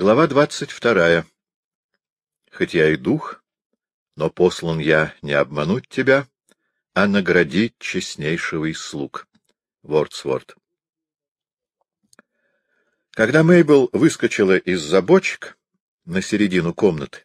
Глава двадцать вторая. Хоть я и дух, но послан я не обмануть тебя, а наградить честнейшего из слуг. Вордсворд. Когда Мейбл выскочила из-за бочек на середину комнаты,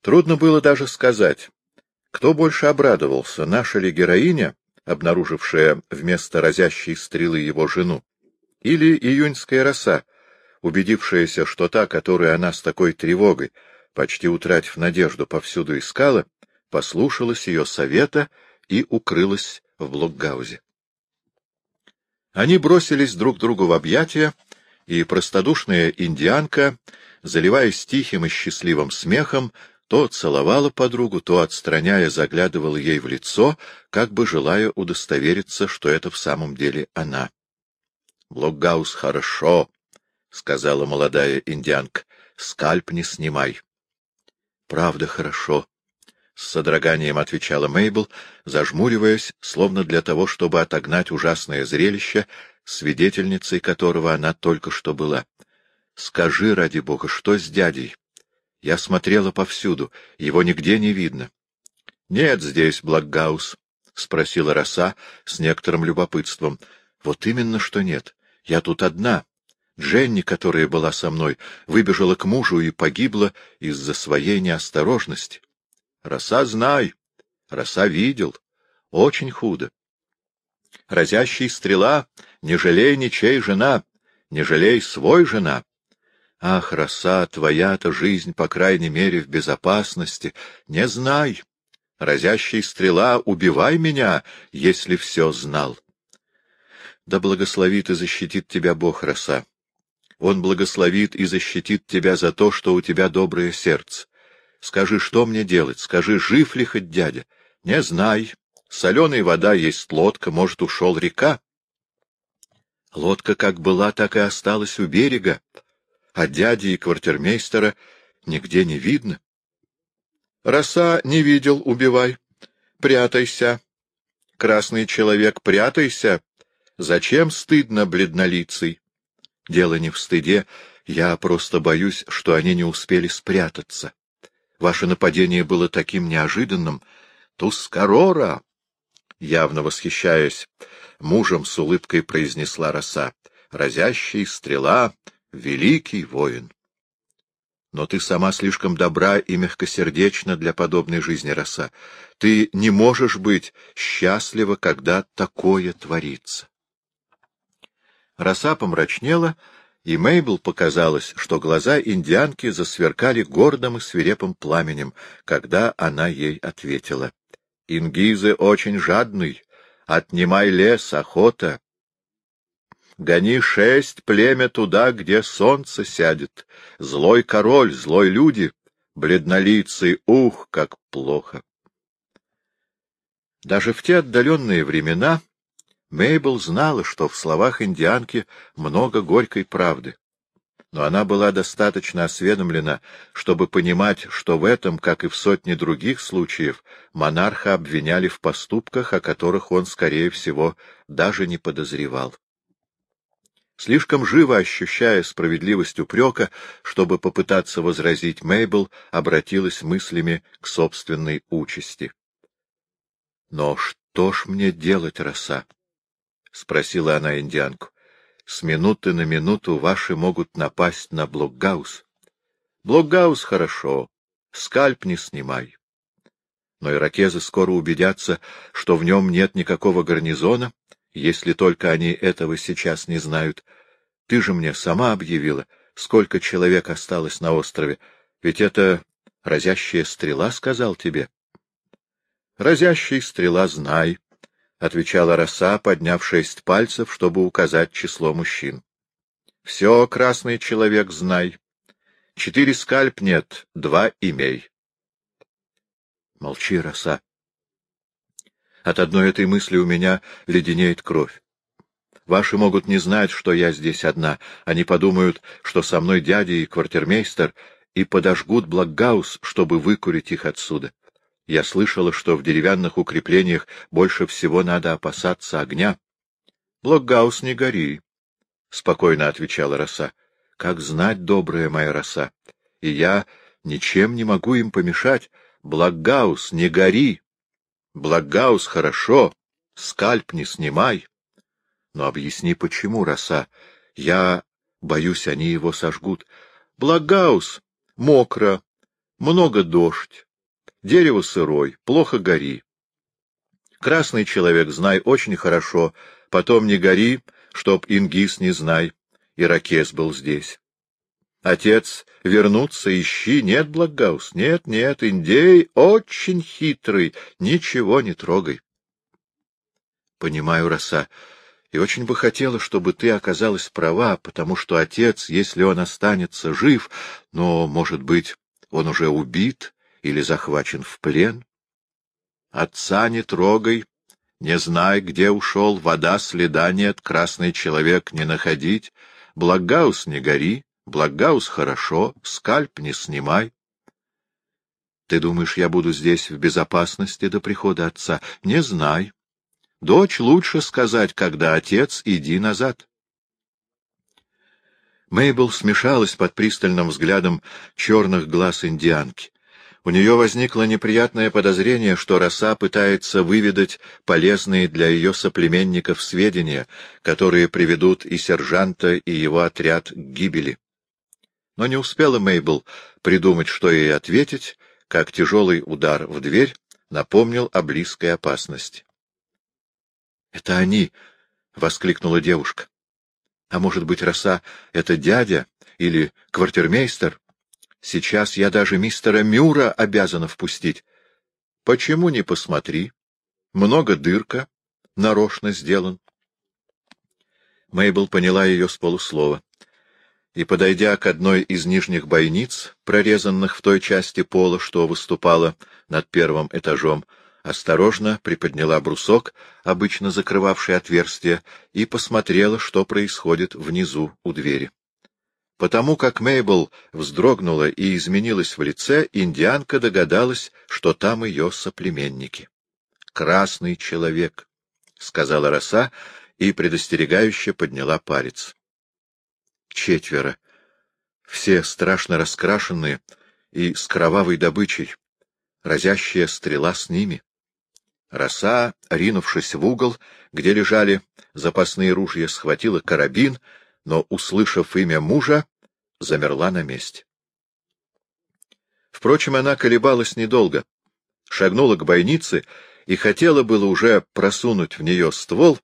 трудно было даже сказать, кто больше обрадовался, наша ли героиня, обнаружившая вместо разящей стрелы его жену, или июньская роса, убедившаяся, что та, которую она с такой тревогой, почти утратив надежду, повсюду искала, послушалась ее совета и укрылась в блокгаузе. Они бросились друг другу в объятия, и простодушная индианка, заливаясь тихим и счастливым смехом, то целовала подругу, то, отстраняя, заглядывала ей в лицо, как бы желая удостовериться, что это в самом деле она. — Блокгаус хорошо, — сказала молодая индианка. — Скальп не снимай. — Правда хорошо, — с содроганием отвечала Мейбл, зажмуриваясь, словно для того, чтобы отогнать ужасное зрелище, свидетельницей которого она только что была. — Скажи, ради бога, что с дядей? Я смотрела повсюду, его нигде не видно. — Нет здесь Блокгаус, — спросила роса с некоторым любопытством. — Вот именно что нет. Я тут одна. Дженни, которая была со мной, выбежала к мужу и погибла из-за своей неосторожности. Роса знай, роса видел. Очень худо. Разящий стрела, не жалей ничей жена, не жалей свой жена. Ах, роса, твоя-то жизнь, по крайней мере, в безопасности. Не знай. Разящий стрела, убивай меня, если все знал. Да благословит и защитит тебя Бог, роса. Он благословит и защитит тебя за то, что у тебя доброе сердце. Скажи, что мне делать? Скажи, жив ли хоть дядя? Не знай. Соленая вода есть лодка, может, ушел река. Лодка как была, так и осталась у берега, а дяди и квартирмейстера нигде не видно. Роса не видел, убивай. Прятайся. Красный человек, прятайся. Зачем стыдно бледнолицый? Дело не в стыде, я просто боюсь, что они не успели спрятаться. Ваше нападение было таким неожиданным. Тускарора! Явно восхищаясь, мужем с улыбкой произнесла роса. Разящий стрела, великий воин. Но ты сама слишком добра и мягкосердечна для подобной жизни, роса. Ты не можешь быть счастлива, когда такое творится. Роса помрачнела, и Мейбл показалось, что глаза индианки засверкали гордым и свирепым пламенем, когда она ей ответила. — Ингизы очень жадный. Отнимай лес, охота. Гони шесть племя туда, где солнце сядет. Злой король, злой люди, бледнолицый, ух, как плохо. Даже в те отдаленные времена Мейбл знала, что в словах индианки много горькой правды. Но она была достаточно осведомлена, чтобы понимать, что в этом, как и в сотне других случаев, монарха обвиняли в поступках, о которых он, скорее всего, даже не подозревал. Слишком живо ощущая справедливость упрека, чтобы попытаться возразить Мейбл, обратилась мыслями к собственной участи. — Но что ж мне делать, роса? — спросила она индианку. — С минуты на минуту ваши могут напасть на Блокгаус. — Блокгаус хорошо, скальп не снимай. Но иракезы скоро убедятся, что в нем нет никакого гарнизона, если только они этого сейчас не знают. Ты же мне сама объявила, сколько человек осталось на острове, ведь это разящая стрела сказал тебе. — Разящая стрела, знай, — отвечала роса, подняв шесть пальцев, чтобы указать число мужчин. — Все, красный человек, знай. Четыре скальп нет, два имей. Молчи, роса. От одной этой мысли у меня леденеет кровь. Ваши могут не знать, что я здесь одна. Они подумают, что со мной дядя и квартирмейстер, и подожгут Блокгауз, чтобы выкурить их отсюда. Я слышала, что в деревянных укреплениях больше всего надо опасаться огня. — Блокгауз, не гори, — спокойно отвечала Роса. — как знать, добрая моя Роса, и я ничем не могу им помешать. Блокгауз, не гори! Блокгауз, хорошо, скальп не снимай. Но объясни, почему, Роса? Я боюсь, они его сожгут. Блокгауз, мокро, много дождь, дерево сырой, плохо гори. Красный человек, знай очень хорошо, потом не гори, чтоб ингиз не знай, ирокез был здесь. Отец, вернуться ищи, нет, Блокгауз, нет, нет, Индей очень хитрый, ничего не трогай. Понимаю, роса, и очень бы хотела, чтобы ты оказалась права, потому что отец, если он останется жив, но, может быть, он уже убит или захвачен в плен. Отца не трогай, не знай, где ушел, вода следа нет, красный человек не находить, Благаус не гори, Благаус хорошо, скальп не снимай. Ты думаешь, я буду здесь в безопасности до прихода отца? Не знай. Дочь лучше сказать, когда отец, иди назад. Мейбл смешалась под пристальным взглядом черных глаз индианки. У нее возникло неприятное подозрение, что роса пытается выведать полезные для ее соплеменников сведения, которые приведут и сержанта, и его отряд к гибели. Но не успела Мейбл придумать, что ей ответить, как тяжелый удар в дверь напомнил о близкой опасности. — Это они! — воскликнула девушка. — А может быть, роса — это дядя или квартирмейстер? Сейчас я даже мистера Мюра обязана впустить. Почему не посмотри? Много дырка, нарочно сделан. Мейбл поняла ее с полуслова. И, подойдя к одной из нижних бойниц, прорезанных в той части пола, что выступала над первым этажом, осторожно приподняла брусок, обычно закрывавший отверстие, и посмотрела, что происходит внизу у двери. Потому как Мейбл вздрогнула и изменилась в лице, индианка догадалась, что там ее соплеменники. «Красный человек», — сказала роса и предостерегающе подняла палец. Четверо. Все страшно раскрашенные и с кровавой добычей. Разящая стрела с ними. Роса, ринувшись в угол, где лежали запасные ружья, схватила карабин — но, услышав имя мужа, замерла на месте. Впрочем, она колебалась недолго, шагнула к бойнице и хотела было уже просунуть в нее ствол,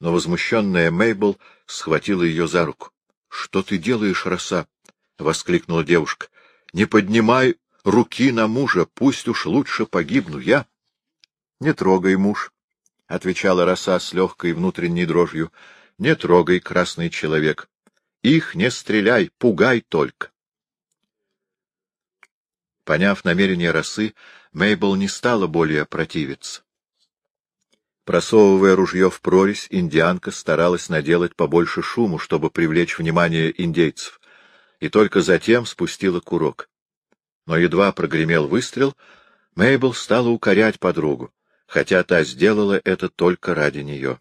но возмущенная Мейбл схватила ее за руку. — Что ты делаешь, роса? — воскликнула девушка. — Не поднимай руки на мужа, пусть уж лучше погибну я. — Не трогай, муж, — отвечала роса с легкой внутренней дрожью. Не трогай, красный человек. Их не стреляй, пугай только. Поняв намерение росы, Мейбл не стала более противиться. Просовывая ружье в прорезь, индианка старалась наделать побольше шуму, чтобы привлечь внимание индейцев, и только затем спустила курок. Но едва прогремел выстрел, Мейбл стала укорять подругу, хотя та сделала это только ради нее.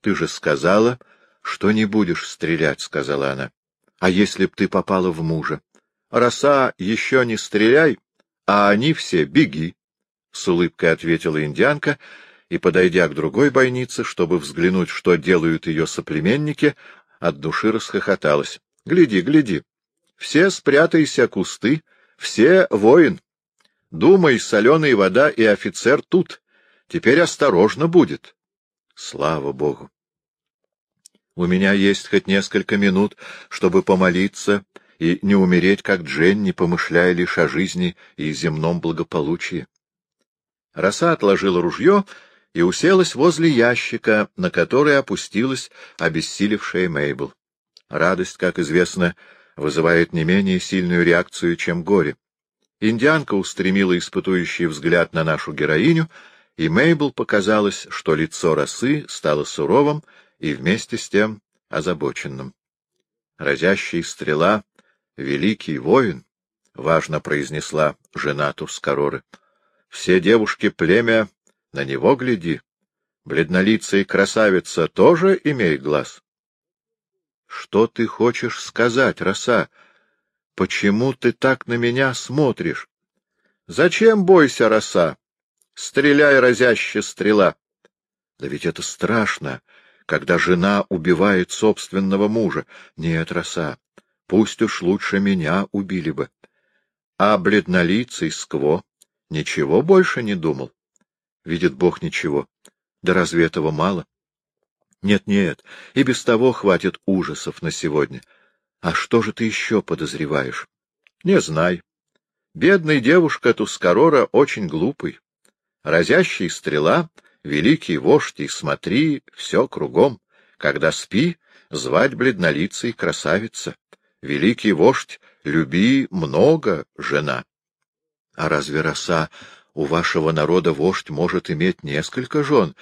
Ты же сказала, что не будешь стрелять, — сказала она. — А если б ты попала в мужа? Роса, еще не стреляй, а они все беги, — с улыбкой ответила индианка, и, подойдя к другой бойнице, чтобы взглянуть, что делают ее соплеменники, от души расхохоталась. — Гляди, гляди. Все спрятайся, кусты, все воин. Думай, соленая вода и офицер тут. Теперь осторожно будет. Слава Богу! У меня есть хоть несколько минут, чтобы помолиться и не умереть, как Дженни, помышляя лишь о жизни и земном благополучии. Роса отложила ружье и уселась возле ящика, на который опустилась обессилевшая Мейбл. Радость, как известно, вызывает не менее сильную реакцию, чем горе. Индианка устремила испытующий взгляд на нашу героиню, и Мейбл показалось, что лицо росы стало суровым и вместе с тем озабоченным. Разящий стрела — великий воин, — важно произнесла жена Тускароры. Все девушки племя на него гляди. Бледнолицая красавица тоже имеет глаз. Что ты хочешь сказать, роса? Почему ты так на меня смотришь? Зачем бойся, роса? Стреляй, разяще стрела. Да ведь это страшно, когда жена убивает собственного мужа. Нет, роса, пусть уж лучше меня убили бы. А бледнолицый скво ничего больше не думал. Видит Бог ничего. Да разве этого мало? Нет-нет, и без того хватит ужасов на сегодня. А что же ты еще подозреваешь? Не знай. Бедный девушка Тускарора очень глупый. Разящий стрела, великий вождь, и смотри, все кругом. Когда спи, звать бледнолицей красавица. Великий вождь, люби много, жена. А разве роса у вашего народа вождь может иметь несколько жен?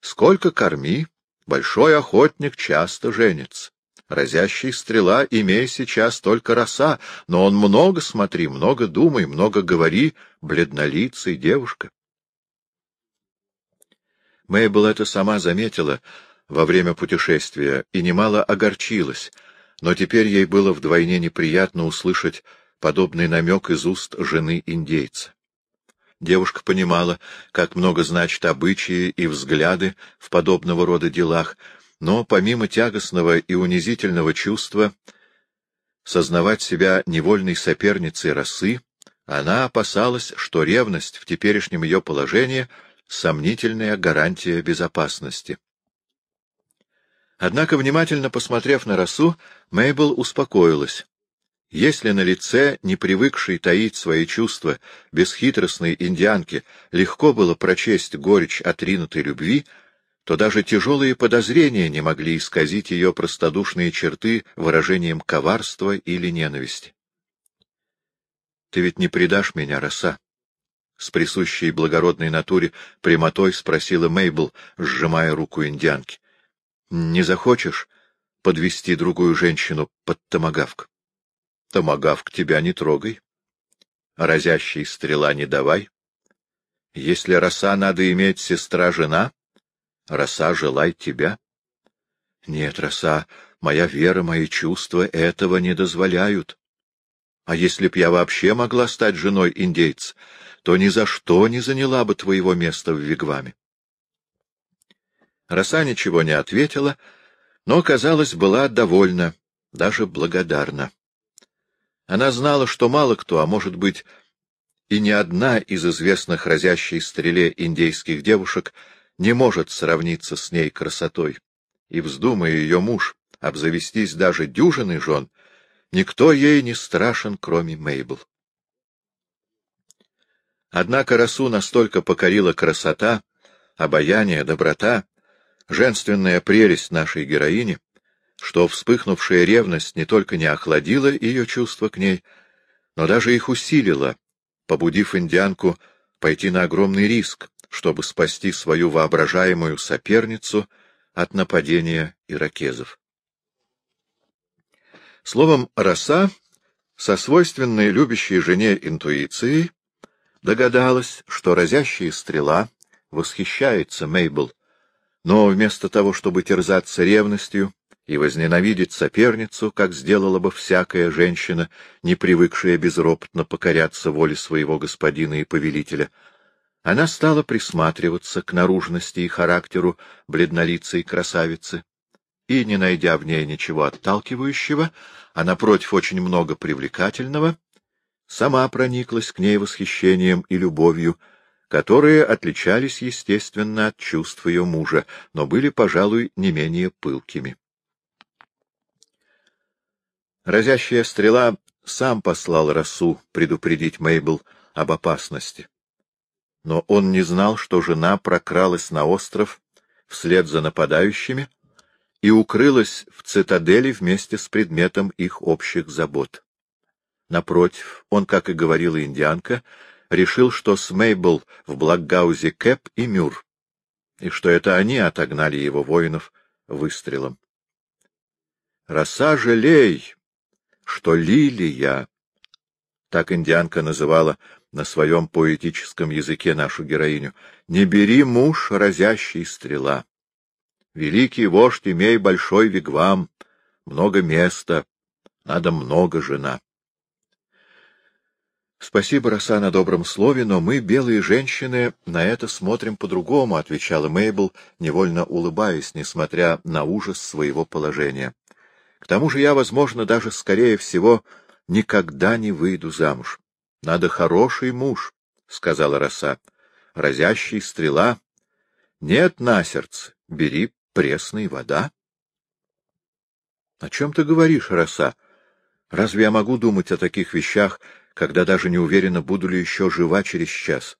Сколько корми, большой охотник часто женится. Разящий стрела, имей сейчас только роса, но он много смотри, много думай, много говори, бледнолицый девушка. Мейбл это сама заметила во время путешествия и немало огорчилась, но теперь ей было вдвойне неприятно услышать подобный намек из уст жены индейца. Девушка понимала, как много значат обычаи и взгляды в подобного рода делах, но помимо тягостного и унизительного чувства сознавать себя невольной соперницей росы, она опасалась, что ревность в теперешнем ее положении — сомнительная гарантия безопасности. Однако, внимательно посмотрев на росу, Мейбл успокоилась. Если на лице, не привыкшей таить свои чувства, бесхитростной индианки, легко было прочесть горечь отринутой любви, то даже тяжелые подозрения не могли исказить ее простодушные черты выражением коварства или ненависти. — Ты ведь не предашь меня, роса? — с присущей благородной натуре прямотой спросила Мейбл, сжимая руку индианки. — Не захочешь подвести другую женщину под томагавк? — Томагавк тебя не трогай. Разящей стрела не давай. Если роса надо иметь сестра-жена, Роса, желай тебя. Нет, Роса, моя вера, мои чувства этого не дозволяют. А если б я вообще могла стать женой индейца, то ни за что не заняла бы твоего места в Вигваме. Роса ничего не ответила, но, казалось, была довольна, даже благодарна. Она знала, что мало кто, а может быть, и ни одна из известных разящей стреле индейских девушек — не может сравниться с ней красотой, и, вздумая ее муж обзавестись даже дюжиной жен, никто ей не страшен, кроме Мейбл. Однако Расу настолько покорила красота, обаяние, доброта, женственная прелесть нашей героини, что вспыхнувшая ревность не только не охладила ее чувства к ней, но даже их усилила, побудив индианку пойти на огромный риск, чтобы спасти свою воображаемую соперницу от нападения иракезов. Словом, роса, со свойственной любящей жене интуицией, догадалась, что разящая стрела восхищается Мейбл, но вместо того, чтобы терзаться ревностью и возненавидеть соперницу, как сделала бы всякая женщина, не привыкшая безропотно покоряться воле своего господина и повелителя, она стала присматриваться к наружности и характеру бледнолицей красавицы, и, не найдя в ней ничего отталкивающего, а, напротив, очень много привлекательного, сама прониклась к ней восхищением и любовью, которые отличались, естественно, от чувств ее мужа, но были, пожалуй, не менее пылкими. Разящая стрела сам послал Расу предупредить Мейбл об опасности но он не знал, что жена прокралась на остров вслед за нападающими и укрылась в цитадели вместе с предметом их общих забот. Напротив, он, как и говорила индианка, решил, что с Мейбл в Блокгаузе Кэп и Мюр, и что это они отогнали его воинов выстрелом. «Роса жалей, что лилия!» — так индианка называла на своем поэтическом языке нашу героиню. «Не бери муж, разящий стрела. Великий вождь, имей большой вигвам, много места, надо много жена. — Спасибо, Роса, на добром слове, но мы, белые женщины, на это смотрим по-другому, — отвечала Мейбл, невольно улыбаясь, несмотря на ужас своего положения. — К тому же я, возможно, даже, скорее всего, никогда не выйду замуж. — Надо хороший муж, — сказала Роса, — разящий стрела. — Нет на сердце, бери пресной вода. — О чем ты говоришь, Роса? Разве я могу думать о таких вещах, когда даже не уверена, буду ли еще жива через час.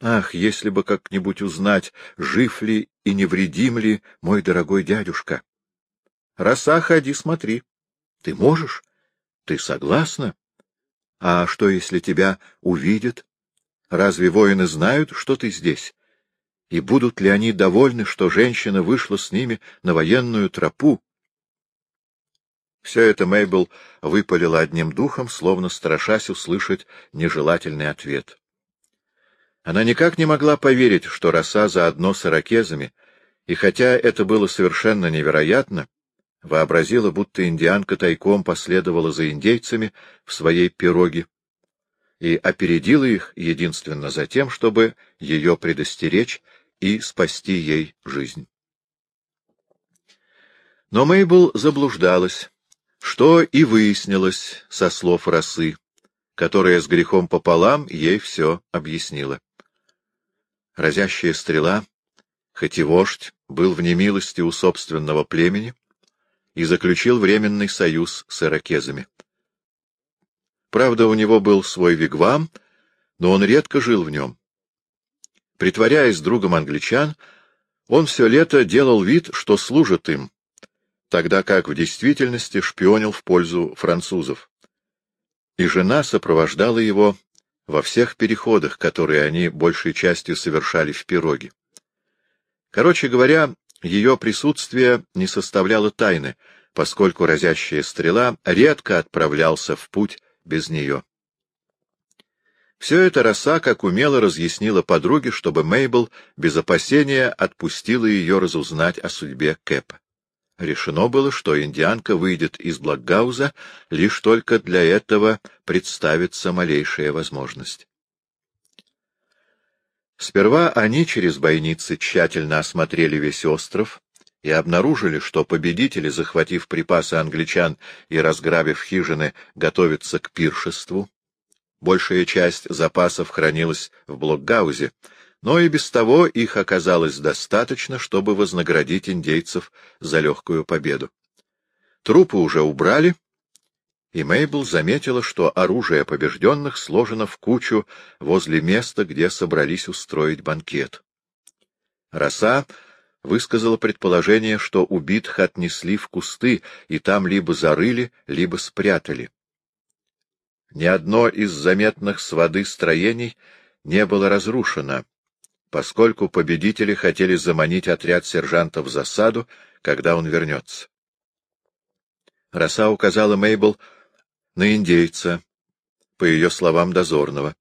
Ах, если бы как-нибудь узнать, жив ли и невредим ли мой дорогой дядюшка. Роса, ходи, смотри. Ты можешь? Ты согласна? А что, если тебя увидят? Разве воины знают, что ты здесь? И будут ли они довольны, что женщина вышла с ними на военную тропу, все это Мейбл выпалила одним духом, словно страшась услышать нежелательный ответ. Она никак не могла поверить, что роса заодно с иракезами, и хотя это было совершенно невероятно, вообразила, будто индианка тайком последовала за индейцами в своей пироге и опередила их единственно за тем, чтобы ее предостеречь и спасти ей жизнь. Но Мейбл заблуждалась что и выяснилось со слов росы, которая с грехом пополам ей все объяснила. Разящая стрела, хоть и вождь, был в немилости у собственного племени и заключил временный союз с иракезами. Правда, у него был свой вигвам, но он редко жил в нем. Притворяясь другом англичан, он все лето делал вид, что служит им, тогда как в действительности шпионил в пользу французов. И жена сопровождала его во всех переходах, которые они большей частью совершали в пироге. Короче говоря, ее присутствие не составляло тайны, поскольку разящая стрела редко отправлялся в путь без нее. Все это роса как умело разъяснила подруге, чтобы Мейбл без опасения отпустила ее разузнать о судьбе Кэпа. Решено было, что индианка выйдет из Блокгауза, лишь только для этого представится малейшая возможность. Сперва они через бойницы тщательно осмотрели весь остров и обнаружили, что победители, захватив припасы англичан и разграбив хижины, готовятся к пиршеству. Большая часть запасов хранилась в Блокгаузе, но и без того их оказалось достаточно, чтобы вознаградить индейцев за легкую победу. Трупы уже убрали, и Мейбл заметила, что оружие побежденных сложено в кучу возле места, где собрались устроить банкет. Роса высказала предположение, что убитых отнесли в кусты и там либо зарыли, либо спрятали. Ни одно из заметных с воды строений не было разрушено, поскольку победители хотели заманить отряд сержанта в засаду, когда он вернется. Роса указала Мейбл на индейца, по ее словам, дозорного.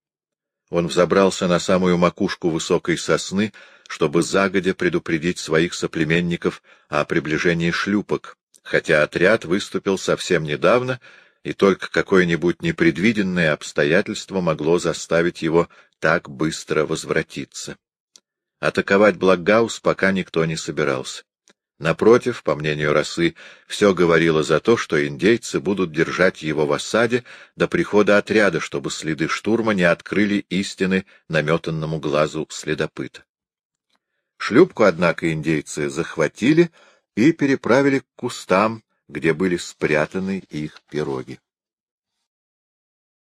Он взобрался на самую макушку высокой сосны, чтобы загодя предупредить своих соплеменников о приближении шлюпок, хотя отряд выступил совсем недавно, и только какое-нибудь непредвиденное обстоятельство могло заставить его так быстро возвратиться. Атаковать Блокгаус пока никто не собирался. Напротив, по мнению Росы, все говорило за то, что индейцы будут держать его в осаде до прихода отряда, чтобы следы штурма не открыли истины наметанному глазу следопыта. Шлюпку, однако, индейцы захватили и переправили к кустам, где были спрятаны их пироги.